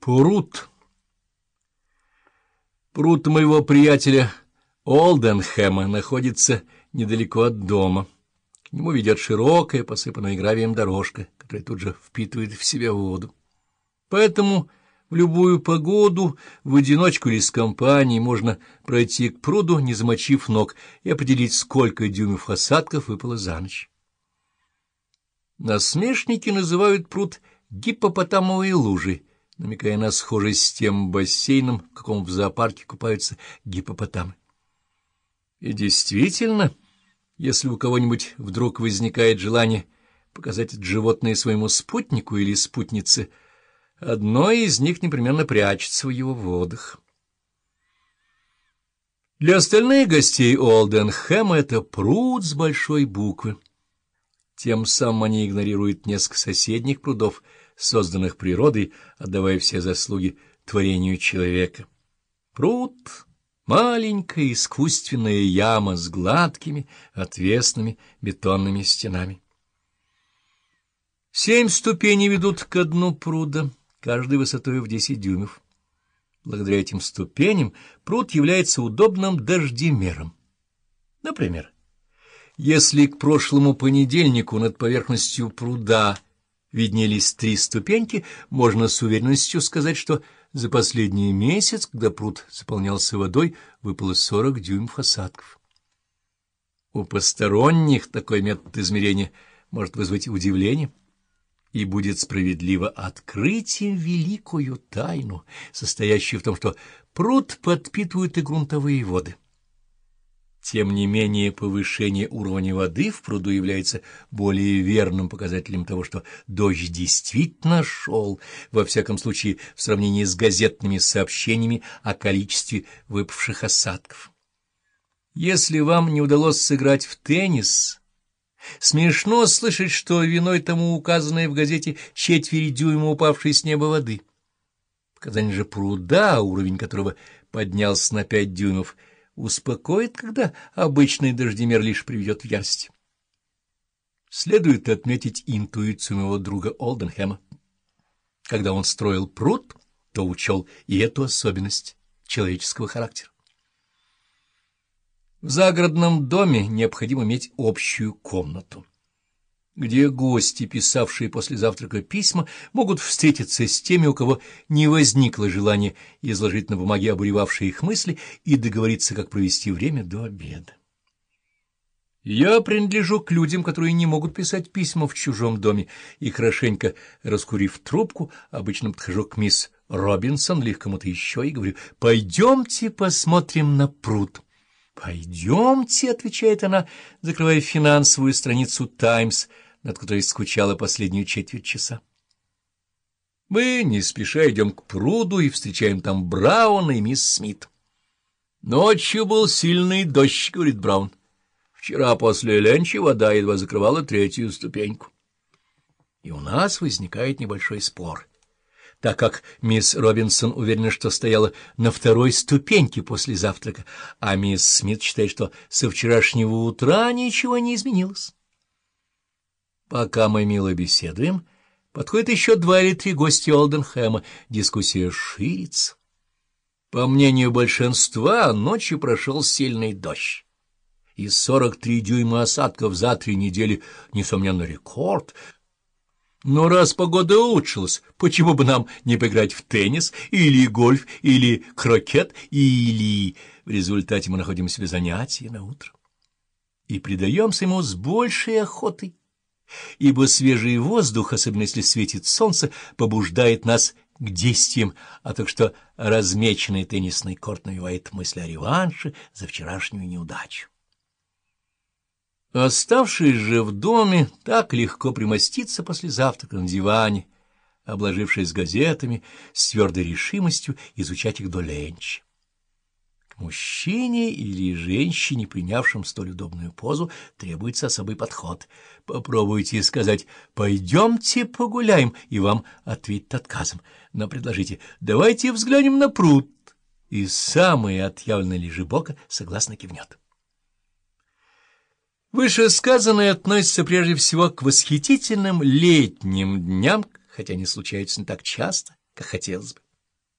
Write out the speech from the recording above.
Пруд. Пруд моего приятеля Олденхэма находится недалеко от дома. К нему ведет широкая, посыпанная гравием дорожка, которая тут же впитывает в себя воду. Поэтому в любую погоду, в одиночку или с компанией, можно пройти к пруду, не замочив ног, и определить, сколько дюймов осадков выпало за ночь. Насмешники называют пруд гиппопотамовой лужей, намекая на схожесть с тем бассейном, в каком в зоопарке купаются гиппопотамы. И действительно, если у кого-нибудь вдруг возникает желание показать это животное своему спутнику или спутнице, одно из них непременно прячется в его водах. Для остальных гостей Олденхэма это пруд с большой буквы. Тем самым они игнорируют несколько соседних прудов — созданных природой, отдавая все заслуги творению человека. Пруд — маленькая искусственная яма с гладкими, отвесными бетонными стенами. Семь ступеней ведут ко дну пруда, каждой высотой в десять дюймов. Благодаря этим ступеням пруд является удобным дождемером. Например, если к прошлому понедельнику над поверхностью пруда — виднелись три ступеньки, можно с уверенностью сказать, что за последний месяц, когда пруд заполнялся водой, выпало 40 дюймов осадков. У посторонних такой метод измерения может вызвать удивление и будет справедливо открыть им великую тайну, состоящую в том, что пруд подпитывает и грунтовые воды. Тем не менее, повышение уровня воды в пруду является более верным показателем того, что дождь действительно шел, во всяком случае, в сравнении с газетными сообщениями о количестве выпавших осадков. Если вам не удалось сыграть в теннис, смешно слышать, что виной тому указанное в газете четверть дюйма упавшей с неба воды. Показание же пруда, уровень которого поднялся на пять дюймов — успокоит, когда обычный дождемер лишь приведет в ярость. Следует отметить интуицию моего друга Олденхэма. Когда он строил пруд, то учел и эту особенность человеческого характера. В загородном доме необходимо иметь общую комнату где гости, писавшие после завтрака письма, могут встретиться с теми, у кого не возникло желания изложить на бумаге обуревавшие их мысли и договориться, как провести время до обеда. Я принадлежу к людям, которые не могут писать письма в чужом доме, и, хорошенько раскурив трубку, обычно подхожу к мисс Робинсон или к кому-то еще и говорю «Пойдемте посмотрим на пруд». «Пойдемте», — отвечает она, закрывая финансовую страницу «Таймс», над которой скучала последнюю четверть часа. Мы не спеша идем к пруду и встречаем там Брауна и мисс Смит. Ночью был сильный дождь, — говорит Браун. Вчера после ленча вода едва закрывала третью ступеньку. И у нас возникает небольшой спор, так как мисс Робинсон уверена, что стояла на второй ступеньке после завтрака, а мисс Смит считает, что со вчерашнего утра ничего не изменилось. Пока мы мило беседуем, подходит еще два или три гостя Олденхэма. Дискуссия ширится. По мнению большинства, ночью прошел сильный дождь. И 43 дюйма осадков за три недели, несомненно, рекорд. Но раз погода улучшилась, почему бы нам не поиграть в теннис, или гольф, или крокет, или... В результате мы находим себе занятия на утро и предаемся ему с большей охотой ибо свежий воздух, особенно если светит солнце, побуждает нас к действиям, а так что размеченный теннисный корт навевает мысли о реванше за вчерашнюю неудачу. Оставшись же в доме, так легко примоститься после завтрака на диване, обложившись газетами, с твердой решимостью изучать их до ленча. Мужчине или женщине, принявшим столь удобную позу, требуется особый подход. Попробуйте сказать «пойдемте погуляем», и вам ответят отказом. Но предложите «давайте взглянем на пруд», и самая отъявленная лежебока согласно кивнет. Вышесказанное относится прежде всего к восхитительным летним дням, хотя они случаются не так часто, как хотелось бы.